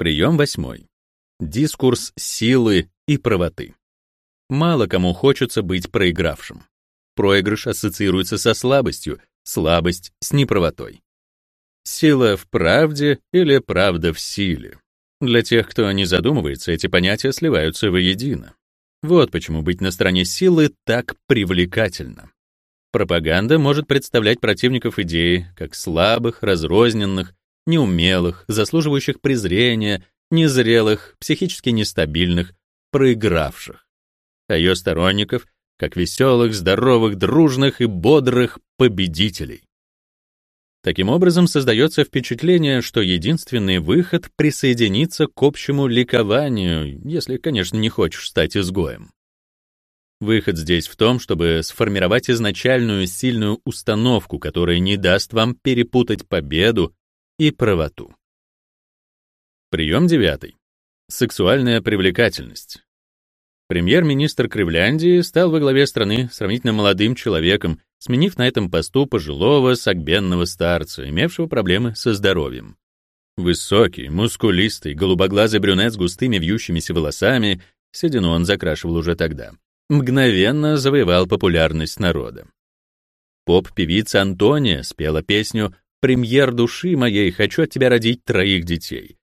Прием восьмой. Дискурс силы и правоты. Мало кому хочется быть проигравшим. Проигрыш ассоциируется со слабостью, слабость — с неправотой. Сила в правде или правда в силе. Для тех, кто не задумывается, эти понятия сливаются воедино. Вот почему быть на стороне силы так привлекательно. Пропаганда может представлять противников идеи как слабых, разрозненных, неумелых, заслуживающих презрения, незрелых, психически нестабильных, проигравших. А ее сторонников как веселых, здоровых, дружных и бодрых победителей. Таким образом, создается впечатление, что единственный выход — присоединиться к общему ликованию, если, конечно, не хочешь стать изгоем. Выход здесь в том, чтобы сформировать изначальную сильную установку, которая не даст вам перепутать победу и правоту. Прием девятый. Сексуальная привлекательность. Премьер-министр Кривляндии стал во главе страны сравнительно молодым человеком, сменив на этом посту пожилого сагбенного старца, имевшего проблемы со здоровьем. Высокий, мускулистый, голубоглазый брюнет с густыми вьющимися волосами, седину он закрашивал уже тогда, мгновенно завоевал популярность народа. Поп-певица Антония спела песню «Премьер души моей, хочу от тебя родить троих детей».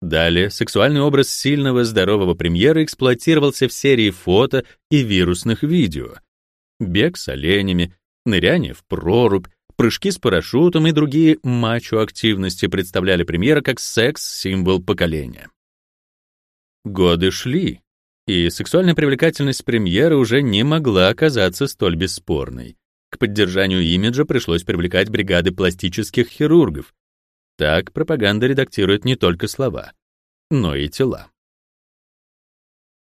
Далее сексуальный образ сильного здорового премьера эксплуатировался в серии фото и вирусных видео. Бег с оленями, ныряние в прорубь, прыжки с парашютом и другие мачо-активности представляли премьера как секс-символ поколения. Годы шли, и сексуальная привлекательность премьера уже не могла оказаться столь бесспорной. К поддержанию имиджа пришлось привлекать бригады пластических хирургов. Так пропаганда редактирует не только слова, но и тела.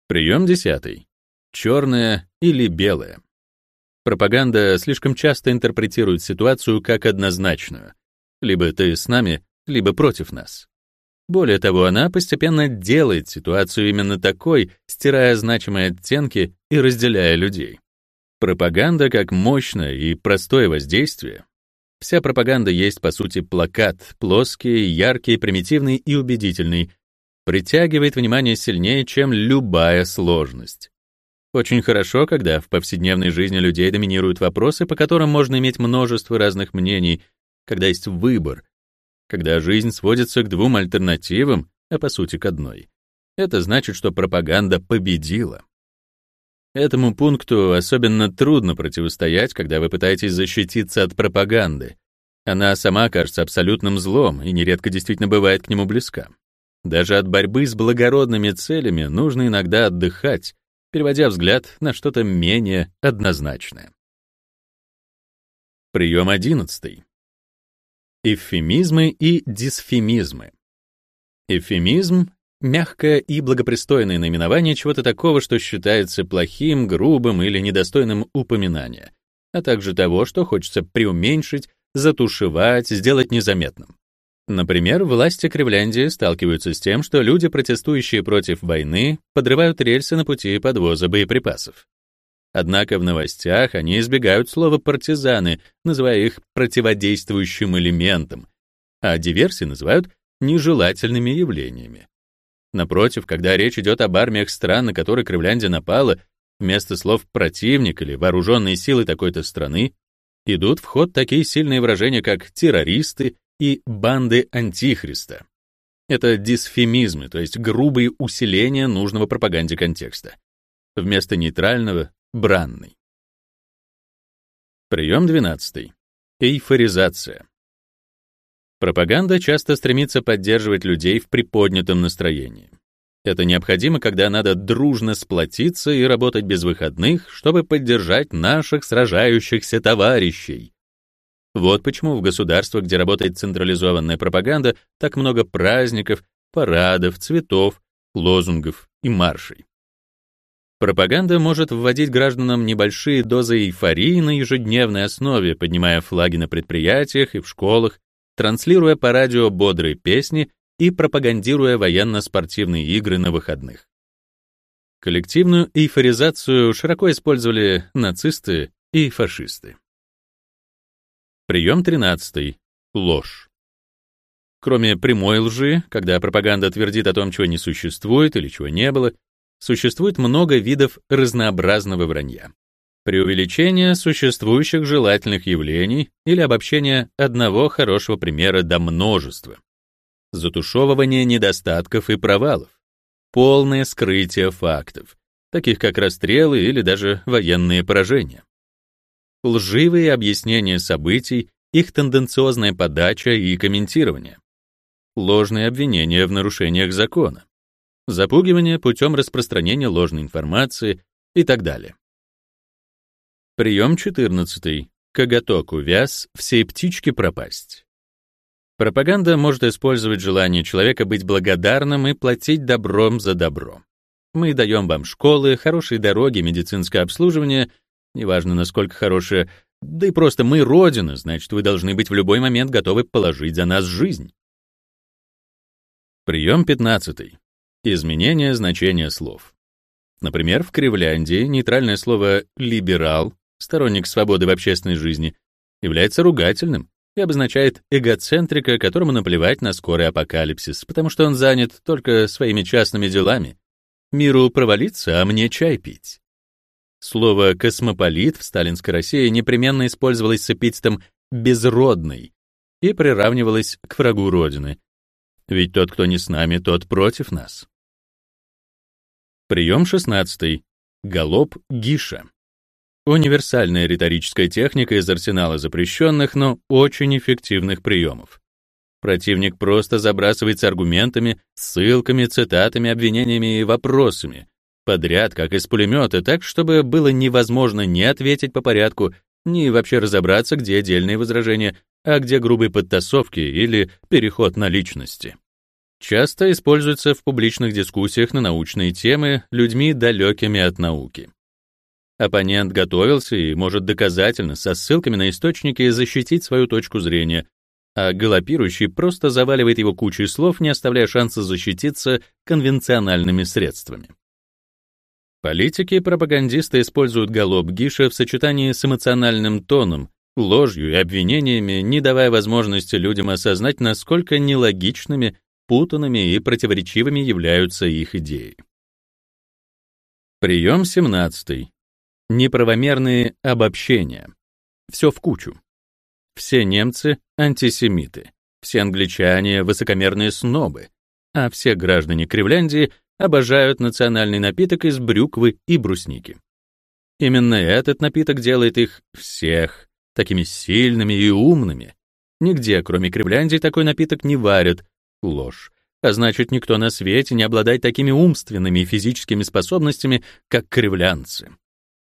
Прием десятый. Черное или белое. Пропаганда слишком часто интерпретирует ситуацию как однозначную. Либо ты с нами, либо против нас. Более того, она постепенно делает ситуацию именно такой, стирая значимые оттенки и разделяя людей. Пропаганда как мощное и простое воздействие. Вся пропаганда есть, по сути, плакат, плоский, яркий, примитивный и убедительный, притягивает внимание сильнее, чем любая сложность. Очень хорошо, когда в повседневной жизни людей доминируют вопросы, по которым можно иметь множество разных мнений, когда есть выбор, когда жизнь сводится к двум альтернативам, а по сути к одной. Это значит, что пропаганда победила. Этому пункту особенно трудно противостоять, когда вы пытаетесь защититься от пропаганды. Она сама кажется абсолютным злом и нередко действительно бывает к нему близка. Даже от борьбы с благородными целями нужно иногда отдыхать, переводя взгляд на что-то менее однозначное. Прием одиннадцатый. Эвфемизмы и дисфемизмы. Эвфемизм — мягкое и благопристойное наименование чего-то такого, что считается плохим, грубым или недостойным упоминания, а также того, что хочется преуменьшить, затушевать, сделать незаметным. Например, власти Кривляндии сталкиваются с тем, что люди, протестующие против войны, подрывают рельсы на пути подвоза боеприпасов. Однако в новостях они избегают слова «партизаны», называя их противодействующим элементом, а диверсии называют нежелательными явлениями. Напротив, когда речь идет об армиях стран, на которые Кривляндия напала, вместо слов «противник» или «вооруженные силы такой-то страны» идут в ход такие сильные выражения, как «террористы» и «банды антихриста». Это дисфемизмы, то есть грубые усиления нужного пропаганде контекста. Вместо нейтрального бранный. Прием 12. Эйфоризация. Пропаганда часто стремится поддерживать людей в приподнятом настроении. Это необходимо, когда надо дружно сплотиться и работать без выходных, чтобы поддержать наших сражающихся товарищей. Вот почему в государствах, где работает централизованная пропаганда, так много праздников, парадов, цветов, лозунгов и маршей. Пропаганда может вводить гражданам небольшие дозы эйфории на ежедневной основе, поднимая флаги на предприятиях и в школах, транслируя по радио бодрые песни и пропагандируя военно-спортивные игры на выходных. Коллективную эйфоризацию широко использовали нацисты и фашисты. Прием 13. Ложь. Кроме прямой лжи, когда пропаганда твердит о том, чего не существует или чего не было, существует много видов разнообразного вранья. Преувеличение существующих желательных явлений или обобщение одного хорошего примера до множества. Затушевывание недостатков и провалов. Полное скрытие фактов, таких как расстрелы или даже военные поражения. Лживые объяснения событий, их тенденциозная подача и комментирование. Ложные обвинения в нарушениях закона. Запугивание путем распространения ложной информации и так далее. Прием 14. Коготок увяз, всей птичке пропасть. Пропаганда может использовать желание человека быть благодарным и платить добром за добро. Мы даем вам школы, хорошие дороги, медицинское обслуживание, неважно, насколько хорошее, да и просто мы Родина, значит, вы должны быть в любой момент готовы положить за нас жизнь. Прием 15. Изменение значения слов. Например, в Кривляндии нейтральное слово «либерал» сторонник свободы в общественной жизни, является ругательным и обозначает эгоцентрика, которому наплевать на скорый апокалипсис, потому что он занят только своими частными делами. Миру провалиться, а мне чай пить. Слово «космополит» в сталинской России непременно использовалось с эпитетом «безродный» и приравнивалось к врагу Родины. Ведь тот, кто не с нами, тот против нас. Прием 16. Галоп Гиша. Универсальная риторическая техника из арсенала запрещенных, но очень эффективных приемов. Противник просто забрасывается аргументами, ссылками, цитатами, обвинениями и вопросами, подряд, как из пулемета, так, чтобы было невозможно ни ответить по порядку, ни вообще разобраться, где отдельные возражения, а где грубые подтасовки или переход на личности. Часто используется в публичных дискуссиях на научные темы людьми, далекими от науки. Оппонент готовился и может доказательно, со ссылками на источники, защитить свою точку зрения, а галопирующий просто заваливает его кучей слов, не оставляя шанса защититься конвенциональными средствами. Политики и пропагандисты используют галоп Гиша в сочетании с эмоциональным тоном, ложью и обвинениями, не давая возможности людям осознать, насколько нелогичными, путанными и противоречивыми являются их идеи. Прием 17. Неправомерные обобщения. Все в кучу. Все немцы — антисемиты, все англичане — высокомерные снобы, а все граждане Кривляндии обожают национальный напиток из брюквы и брусники. Именно этот напиток делает их всех такими сильными и умными. Нигде, кроме Кривляндии, такой напиток не варят. Ложь. А значит, никто на свете не обладает такими умственными и физическими способностями, как кривлянцы.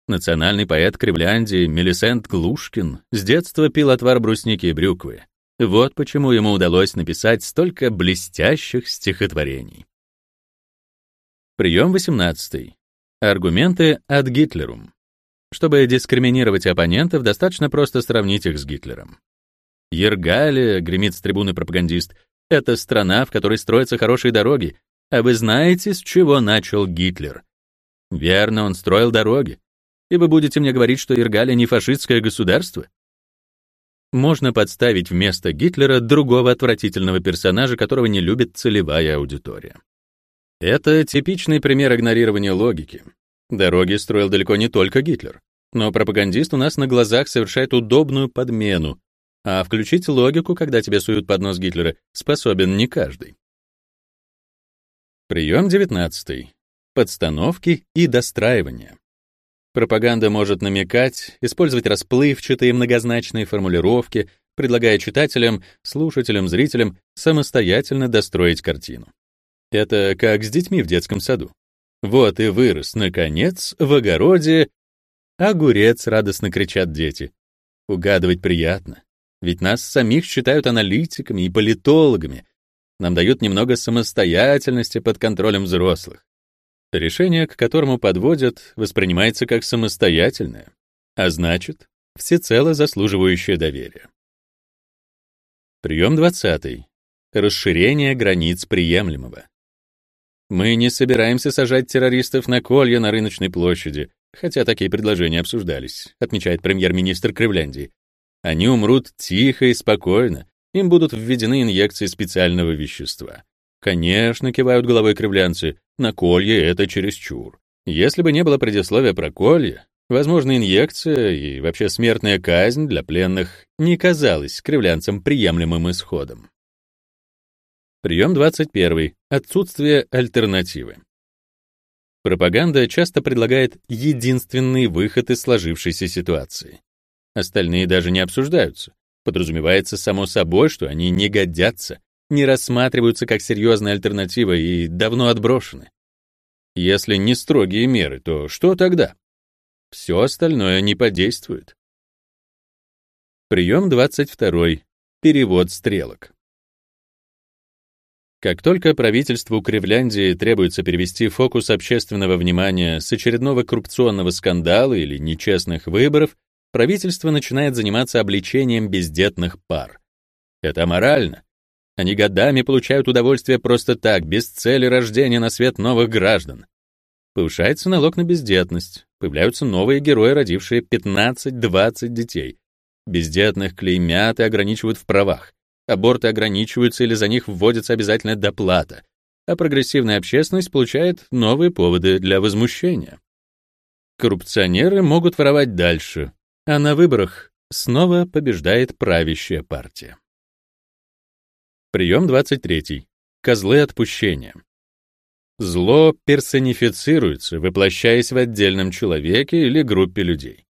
Национальный поэт Кривляндии Мелисент Глушкин с детства пил отвар брусники и брюквы. Вот почему ему удалось написать столько блестящих стихотворений. Прием 18. Аргументы от Гитлерум. Чтобы дискриминировать оппонентов, достаточно просто сравнить их с Гитлером. Ергалия, гремит с трибуны пропагандист, это страна, в которой строятся хорошие дороги. А вы знаете, с чего начал Гитлер? Верно, он строил дороги. И вы будете мне говорить, что Иргалия не фашистское государство? Можно подставить вместо Гитлера другого отвратительного персонажа, которого не любит целевая аудитория. Это типичный пример игнорирования логики. Дороги строил далеко не только Гитлер, но пропагандист у нас на глазах совершает удобную подмену, а включить логику, когда тебе суют под нос Гитлера, способен не каждый. Прием 19. Подстановки и достраивания. Пропаганда может намекать, использовать расплывчатые многозначные формулировки, предлагая читателям, слушателям, зрителям самостоятельно достроить картину. Это как с детьми в детском саду. Вот и вырос, наконец, в огороде огурец, радостно кричат дети. Угадывать приятно, ведь нас самих считают аналитиками и политологами. Нам дают немного самостоятельности под контролем взрослых. Решение, к которому подводят, воспринимается как самостоятельное, а значит, всецело заслуживающее доверия. Прием 20. Расширение границ приемлемого. Мы не собираемся сажать террористов на колья на рыночной площади, хотя такие предложения обсуждались, отмечает премьер-министр Кривляндии. Они умрут тихо и спокойно, им будут введены инъекции специального вещества. Конечно, кивают головой кривлянцы, на колье это чересчур. Если бы не было предисловия про колье, возможно, инъекция и вообще смертная казнь для пленных не казалась кривлянцам приемлемым исходом. Прием 21. Отсутствие альтернативы. Пропаганда часто предлагает единственный выход из сложившейся ситуации. Остальные даже не обсуждаются. Подразумевается само собой, что они не годятся, не рассматриваются как серьезная альтернатива и давно отброшены. Если не строгие меры, то что тогда? Все остальное не подействует. Прием 22. Перевод стрелок. Как только правительству Кривляндии требуется перевести фокус общественного внимания с очередного коррупционного скандала или нечестных выборов, правительство начинает заниматься обличением бездетных пар. Это аморально. Они годами получают удовольствие просто так, без цели рождения на свет новых граждан. Повышается налог на бездетность, появляются новые герои, родившие 15-20 детей. Бездетных клеймят и ограничивают в правах. Аборты ограничиваются или за них вводится обязательная доплата, а прогрессивная общественность получает новые поводы для возмущения. Коррупционеры могут воровать дальше, а на выборах снова побеждает правящая партия. Прием 23. Козлы отпущения. Зло персонифицируется, воплощаясь в отдельном человеке или группе людей.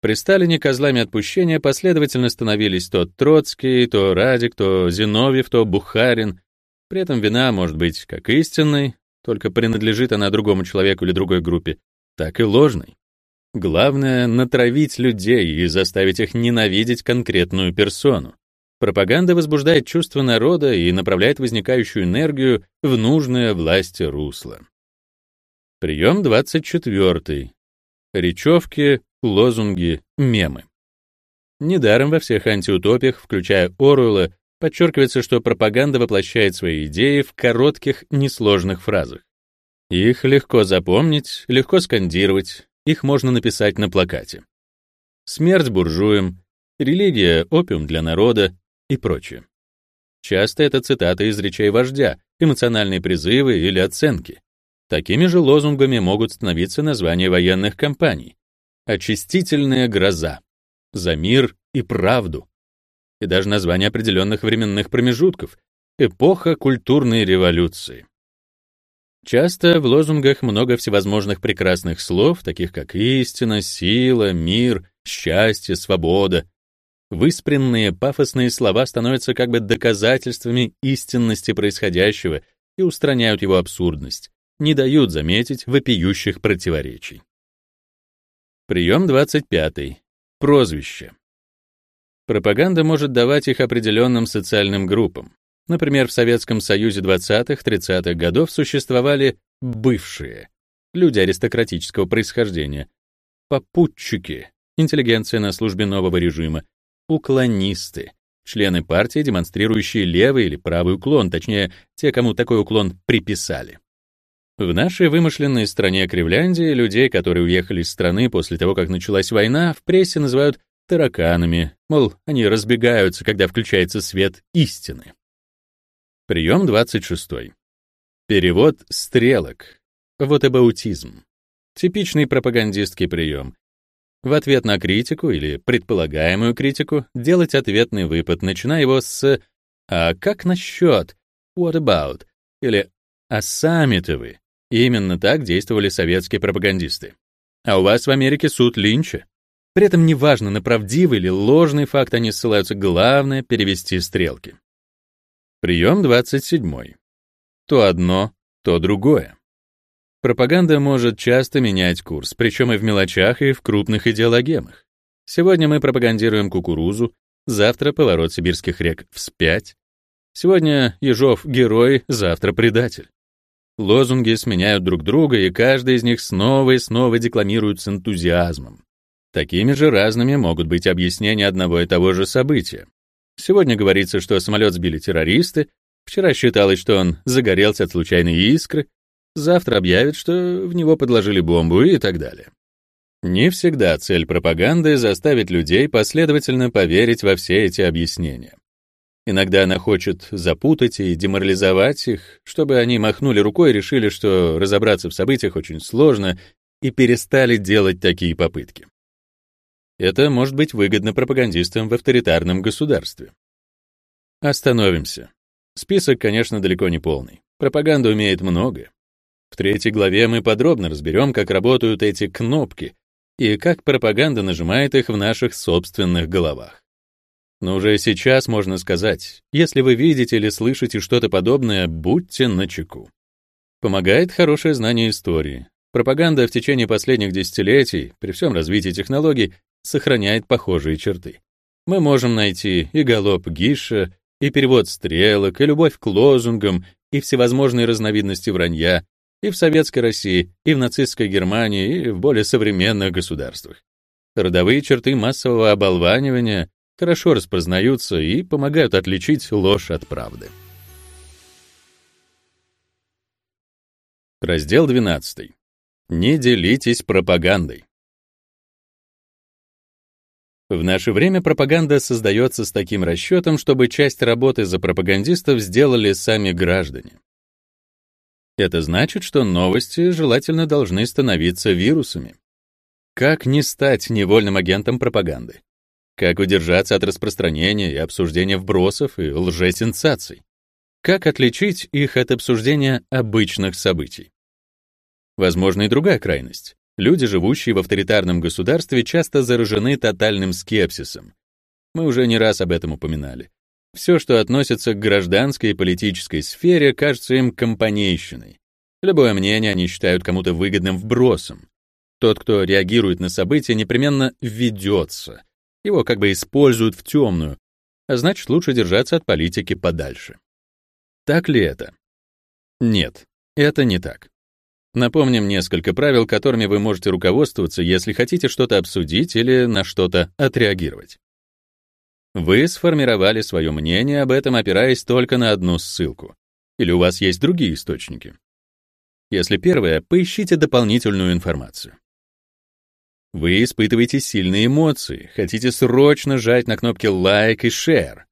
При Сталине козлами отпущения последовательно становились то Троцкий, то Радик, то Зиновьев, то Бухарин. При этом вина может быть как истинной, только принадлежит она другому человеку или другой группе, так и ложной. Главное — натравить людей и заставить их ненавидеть конкретную персону. Пропаганда возбуждает чувство народа и направляет возникающую энергию в нужное власти русло. Прием 24. Речевки, лозунги, мемы. Недаром во всех антиутопиях, включая Оруэлла, подчеркивается, что пропаганда воплощает свои идеи в коротких, несложных фразах. Их легко запомнить, легко скандировать, их можно написать на плакате. Смерть буржуям, религия — опиум для народа и прочее. Часто это цитаты из речей вождя, эмоциональные призывы или оценки. Такими же лозунгами могут становиться названия военных кампаний, очистительная гроза, за мир и правду, и даже название определенных временных промежутков, эпоха культурной революции. Часто в лозунгах много всевозможных прекрасных слов, таких как истина, сила, мир, счастье, свобода. Выспренные пафосные слова становятся как бы доказательствами истинности происходящего и устраняют его абсурдность, не дают заметить вопиющих противоречий. Прием 25. Прозвище. Пропаганда может давать их определенным социальным группам. Например, в Советском Союзе 20-30-х годов существовали бывшие, люди аристократического происхождения, попутчики, интеллигенция на службе нового режима, уклонисты, члены партии, демонстрирующие левый или правый уклон, точнее, те, кому такой уклон приписали. В нашей вымышленной стране Кривляндии людей, которые уехали из страны после того, как началась война, в прессе называют тараканами, мол, они разбегаются, когда включается свет истины. Прием 26. Перевод стрелок. Вот аутизм. Типичный пропагандистский прием. В ответ на критику или предполагаемую критику делать ответный выпад, начиная его с «А как насчет?» «What about?» или «А сами-то вы?» Именно так действовали советские пропагандисты. А у вас в Америке суд Линча. При этом неважно, на правдивый или ложный факт они ссылаются, главное — перевести стрелки. Прием 27. То одно, то другое. Пропаганда может часто менять курс, причем и в мелочах, и в крупных идеологемах. Сегодня мы пропагандируем кукурузу, завтра поворот сибирских рек вспять. Сегодня Ежов — герой, завтра — предатель. Лозунги сменяют друг друга, и каждый из них снова и снова декламируют с энтузиазмом. Такими же разными могут быть объяснения одного и того же события. Сегодня говорится, что самолет сбили террористы, вчера считалось, что он загорелся от случайной искры, завтра объявят, что в него подложили бомбу и так далее. Не всегда цель пропаганды — заставить людей последовательно поверить во все эти объяснения. Иногда она хочет запутать и деморализовать их, чтобы они махнули рукой и решили, что разобраться в событиях очень сложно, и перестали делать такие попытки. Это может быть выгодно пропагандистам в авторитарном государстве. Остановимся. Список, конечно, далеко не полный. Пропаганда умеет многое. В третьей главе мы подробно разберем, как работают эти кнопки и как пропаганда нажимает их в наших собственных головах. Но уже сейчас можно сказать, если вы видите или слышите что-то подобное, будьте начеку. Помогает хорошее знание истории. Пропаганда в течение последних десятилетий, при всем развитии технологий, сохраняет похожие черты. Мы можем найти и галоп Гиша, и перевод стрелок, и любовь к лозунгам, и всевозможные разновидности вранья, и в Советской России, и в нацистской Германии, и в более современных государствах. Родовые черты массового оболванивания хорошо распознаются и помогают отличить ложь от правды. Раздел 12. Не делитесь пропагандой. В наше время пропаганда создается с таким расчетом, чтобы часть работы за пропагандистов сделали сами граждане. Это значит, что новости желательно должны становиться вирусами. Как не стать невольным агентом пропаганды? Как удержаться от распространения и обсуждения вбросов и лжесенсаций? Как отличить их от обсуждения обычных событий? Возможно и другая крайность. Люди, живущие в авторитарном государстве, часто заражены тотальным скепсисом. Мы уже не раз об этом упоминали. Все, что относится к гражданской и политической сфере, кажется им компанейщиной. Любое мнение они считают кому-то выгодным вбросом. Тот, кто реагирует на события, непременно ведется, его как бы используют в темную, а значит, лучше держаться от политики подальше. Так ли это? Нет, это не так. Напомним несколько правил, которыми вы можете руководствоваться, если хотите что-то обсудить или на что-то отреагировать. Вы сформировали свое мнение об этом, опираясь только на одну ссылку. Или у вас есть другие источники? Если первое, поищите дополнительную информацию. Вы испытываете сильные эмоции, хотите срочно жать на кнопки лайк и share.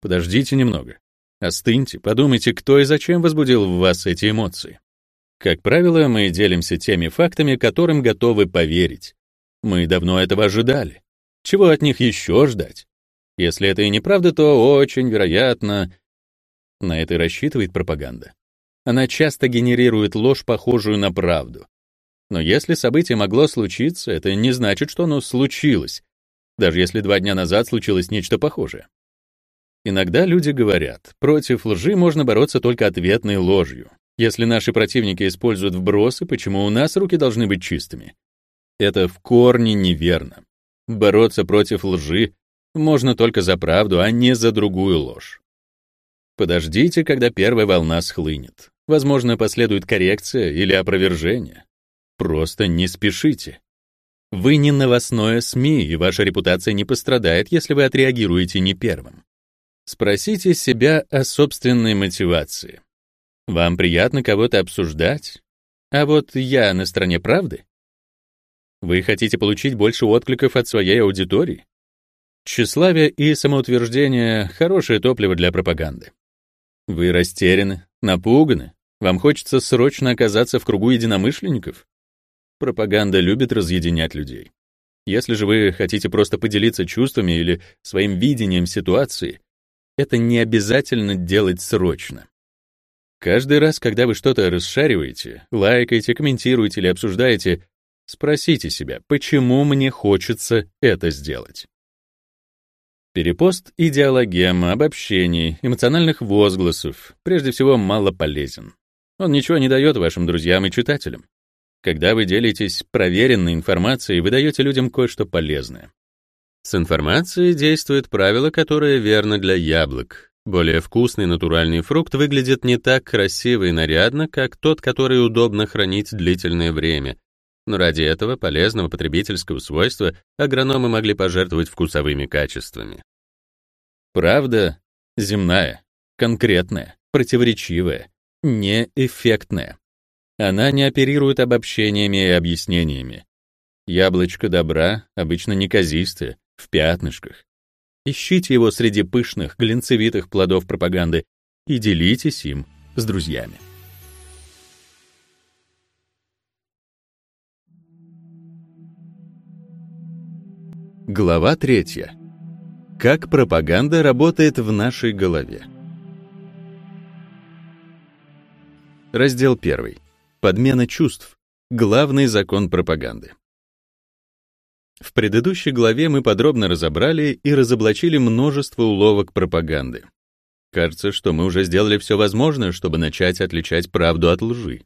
Подождите немного. Остыньте, подумайте, кто и зачем возбудил в вас эти эмоции. Как правило, мы делимся теми фактами, которым готовы поверить. Мы давно этого ожидали. Чего от них еще ждать? Если это и неправда, то очень вероятно... На это и рассчитывает пропаганда. Она часто генерирует ложь, похожую на правду. Но если событие могло случиться, это не значит, что оно случилось, даже если два дня назад случилось нечто похожее. Иногда люди говорят, против лжи можно бороться только ответной ложью. Если наши противники используют вбросы, почему у нас руки должны быть чистыми? Это в корне неверно. Бороться против лжи можно только за правду, а не за другую ложь. Подождите, когда первая волна схлынет. Возможно, последует коррекция или опровержение. Просто не спешите. Вы не новостное СМИ, и ваша репутация не пострадает, если вы отреагируете не первым. Спросите себя о собственной мотивации. Вам приятно кого-то обсуждать? А вот я на стороне правды? Вы хотите получить больше откликов от своей аудитории? Тщеславие и самоутверждение — хорошее топливо для пропаганды. Вы растеряны, напуганы, вам хочется срочно оказаться в кругу единомышленников? Пропаганда любит разъединять людей. Если же вы хотите просто поделиться чувствами или своим видением ситуации, это не обязательно делать срочно. Каждый раз, когда вы что-то расшариваете, лайкаете, комментируете или обсуждаете, спросите себя, почему мне хочется это сделать. Перепост идеологем, обобщений, эмоциональных возгласов прежде всего мало полезен. Он ничего не дает вашим друзьям и читателям. Когда вы делитесь проверенной информацией, вы даете людям кое-что полезное. С информацией действует правило, которое верно для яблок. Более вкусный натуральный фрукт выглядит не так красиво и нарядно, как тот, который удобно хранить длительное время. Но ради этого полезного потребительского свойства агрономы могли пожертвовать вкусовыми качествами. Правда земная, конкретная, противоречивая, неэффектная. Она не оперирует обобщениями и объяснениями. Яблочко добра обычно неказистое, в пятнышках. Ищите его среди пышных, глинцевитых плодов пропаганды и делитесь им с друзьями. Глава третья. Как пропаганда работает в нашей голове. Раздел 1. Подмена чувств. Главный закон пропаганды. В предыдущей главе мы подробно разобрали и разоблачили множество уловок пропаганды. Кажется, что мы уже сделали все возможное, чтобы начать отличать правду от лжи.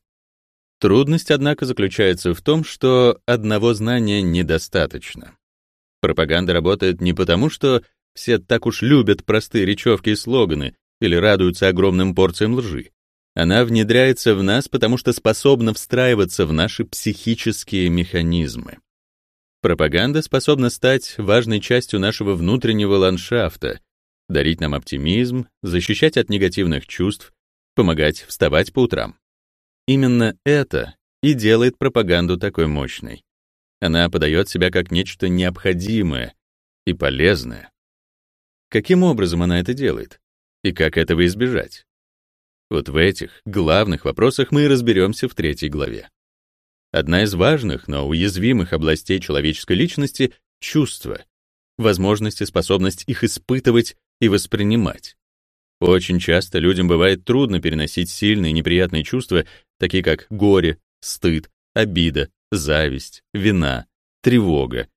Трудность, однако, заключается в том, что одного знания недостаточно. Пропаганда работает не потому, что все так уж любят простые речевки и слоганы или радуются огромным порциям лжи. Она внедряется в нас, потому что способна встраиваться в наши психические механизмы. Пропаганда способна стать важной частью нашего внутреннего ландшафта, дарить нам оптимизм, защищать от негативных чувств, помогать вставать по утрам. Именно это и делает пропаганду такой мощной. Она подает себя как нечто необходимое и полезное. Каким образом она это делает? И как этого избежать? Вот в этих главных вопросах мы и разберемся в третьей главе. Одна из важных, но уязвимых областей человеческой личности — чувства, возможность и способность их испытывать и воспринимать. Очень часто людям бывает трудно переносить сильные неприятные чувства, такие как горе, стыд, обида, зависть, вина, тревога,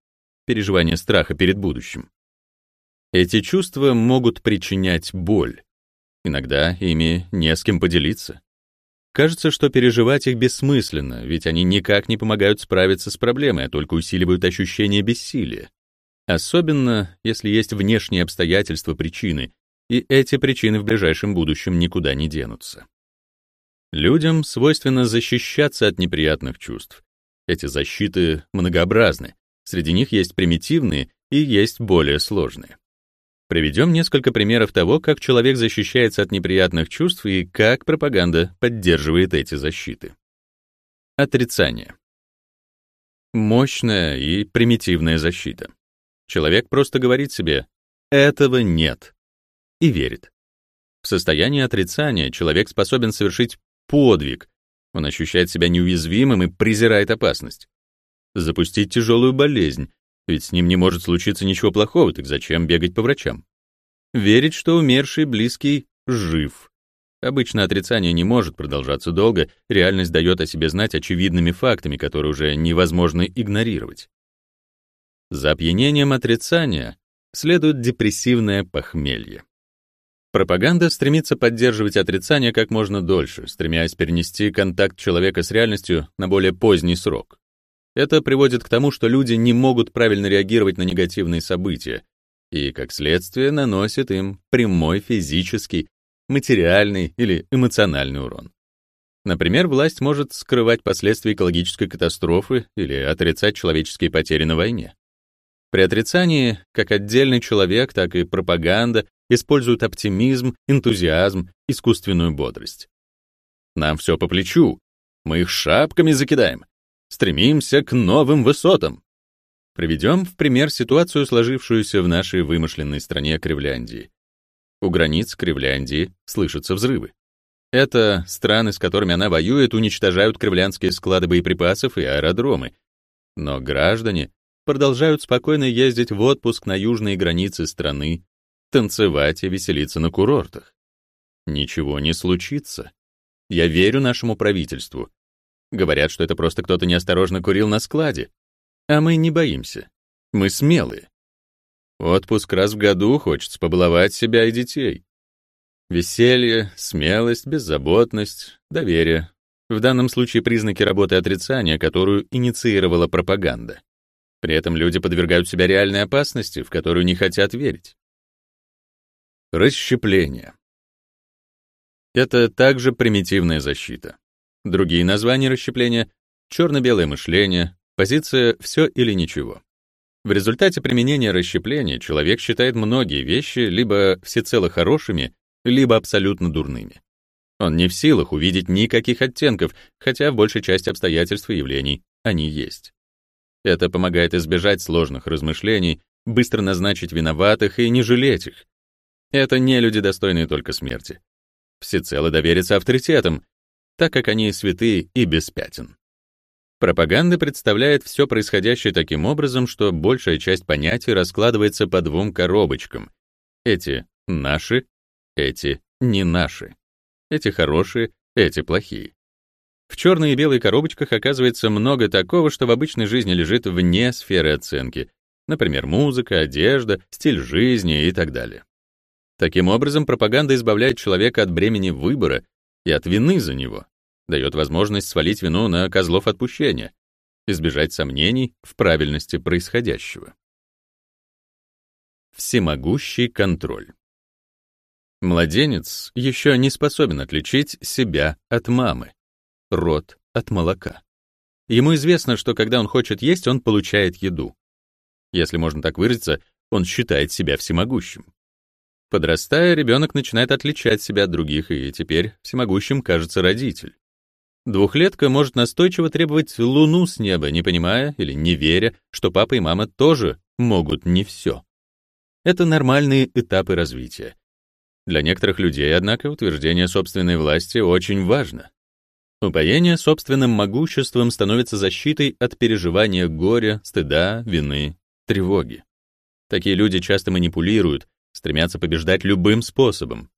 переживание страха перед будущим. Эти чувства могут причинять боль. Иногда ими не с кем поделиться. Кажется, что переживать их бессмысленно, ведь они никак не помогают справиться с проблемой, а только усиливают ощущение бессилия. Особенно, если есть внешние обстоятельства причины, и эти причины в ближайшем будущем никуда не денутся. Людям свойственно защищаться от неприятных чувств, эти защиты многообразны. Среди них есть примитивные и есть более сложные. Приведем несколько примеров того, как человек защищается от неприятных чувств и как пропаганда поддерживает эти защиты. Отрицание. Мощная и примитивная защита. Человек просто говорит себе «этого нет» и верит. В состоянии отрицания человек способен совершить подвиг, он ощущает себя неуязвимым и презирает опасность. Запустить тяжелую болезнь, ведь с ним не может случиться ничего плохого, так зачем бегать по врачам? Верить, что умерший близкий жив. Обычно отрицание не может продолжаться долго, реальность дает о себе знать очевидными фактами, которые уже невозможно игнорировать. За опьянением отрицания следует депрессивное похмелье. Пропаганда стремится поддерживать отрицание как можно дольше, стремясь перенести контакт человека с реальностью на более поздний срок. Это приводит к тому, что люди не могут правильно реагировать на негативные события и, как следствие, наносит им прямой физический, материальный или эмоциональный урон. Например, власть может скрывать последствия экологической катастрофы или отрицать человеческие потери на войне. При отрицании как отдельный человек, так и пропаганда используют оптимизм, энтузиазм, искусственную бодрость. Нам все по плечу, мы их шапками закидаем, стремимся к новым высотам. Приведем в пример ситуацию, сложившуюся в нашей вымышленной стране Кривляндии. У границ Кривляндии слышатся взрывы. Это страны, с которыми она воюет, уничтожают кривлянские склады боеприпасов и аэродромы. Но граждане продолжают спокойно ездить в отпуск на южные границы страны танцевать и веселиться на курортах. Ничего не случится. Я верю нашему правительству. Говорят, что это просто кто-то неосторожно курил на складе. А мы не боимся. Мы смелые. Отпуск раз в году хочется побаловать себя и детей. Веселье, смелость, беззаботность, доверие. В данном случае признаки работы отрицания, которую инициировала пропаганда. При этом люди подвергают себя реальной опасности, в которую не хотят верить. Расщепление. Это также примитивная защита. Другие названия расщепления — черно-белое мышление, позиция «все или ничего». В результате применения расщепления человек считает многие вещи либо всецело хорошими, либо абсолютно дурными. Он не в силах увидеть никаких оттенков, хотя в большей части обстоятельств и явлений они есть. Это помогает избежать сложных размышлений быстро назначить виноватых и не жалеть их. Это не люди, достойные только смерти. Всецело довериться авторитетам, так как они святы и без пятен. Пропаганда представляет все происходящее таким образом, что большая часть понятий раскладывается по двум коробочкам. Эти — наши, эти — не наши. Эти хорошие, эти плохие. В черной и белой коробочках оказывается много такого, что в обычной жизни лежит вне сферы оценки, например, музыка, одежда, стиль жизни и так далее. Таким образом, пропаганда избавляет человека от бремени выбора и от вины за него, дает возможность свалить вину на козлов отпущения, избежать сомнений в правильности происходящего. Всемогущий контроль. Младенец еще не способен отличить себя от мамы, рот от молока. Ему известно, что когда он хочет есть, он получает еду. Если можно так выразиться, он считает себя всемогущим. Подрастая, ребенок начинает отличать себя от других, и теперь всемогущим кажется родитель. Двухлетка может настойчиво требовать луну с неба, не понимая или не веря, что папа и мама тоже могут не все. Это нормальные этапы развития. Для некоторых людей, однако, утверждение собственной власти очень важно. Упоение собственным могуществом становится защитой от переживания горя, стыда, вины, тревоги. Такие люди часто манипулируют, стремятся побеждать любым способом.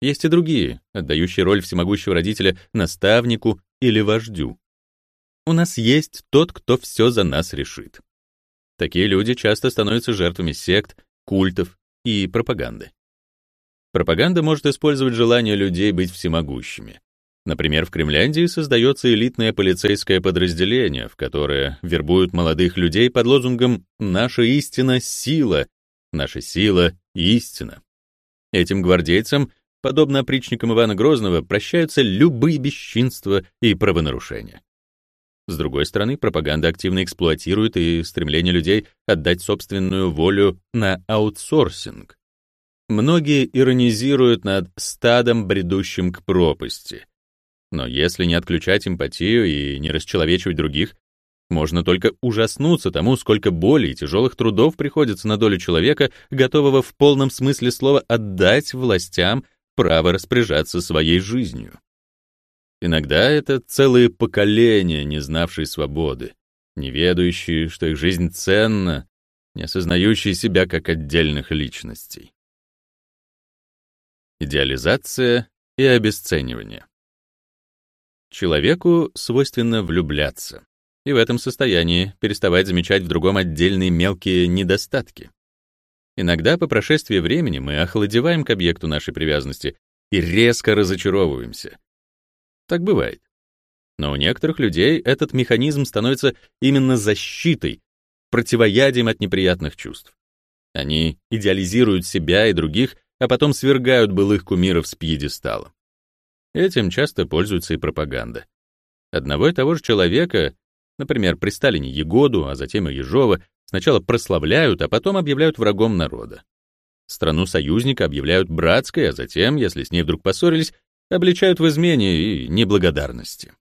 Есть и другие, отдающие роль всемогущего родителя наставнику или вождю. У нас есть тот, кто все за нас решит. Такие люди часто становятся жертвами сект, культов и пропаганды. Пропаганда может использовать желание людей быть всемогущими. Например, в Кремляндии создается элитное полицейское подразделение, в которое вербуют молодых людей под лозунгом «Наша истина — сила», «Наша сила — истина». Этим гвардейцам, подобно опричникам Ивана Грозного, прощаются любые бесчинства и правонарушения. С другой стороны, пропаганда активно эксплуатирует и стремление людей отдать собственную волю на аутсорсинг. Многие иронизируют над стадом, бредущим к пропасти — но если не отключать эмпатию и не расчеловечивать других, можно только ужаснуться тому, сколько боли и тяжелых трудов приходится на долю человека, готового в полном смысле слова отдать властям право распоряжаться своей жизнью. Иногда это целые поколения, не знавшие свободы, не ведающие, что их жизнь ценна, не осознающие себя как отдельных личностей. Идеализация и обесценивание. Человеку свойственно влюбляться, и в этом состоянии переставать замечать в другом отдельные мелкие недостатки. Иногда по прошествии времени мы охладеваем к объекту нашей привязанности и резко разочаровываемся. Так бывает. Но у некоторых людей этот механизм становится именно защитой, противоядием от неприятных чувств. Они идеализируют себя и других, а потом свергают былых кумиров с пьедестала. Этим часто пользуется и пропаганда. Одного и того же человека, например, при Сталине Егоду, а затем и Ежова, сначала прославляют, а потом объявляют врагом народа. Страну союзника объявляют братской, а затем, если с ней вдруг поссорились, обличают в измене и неблагодарности.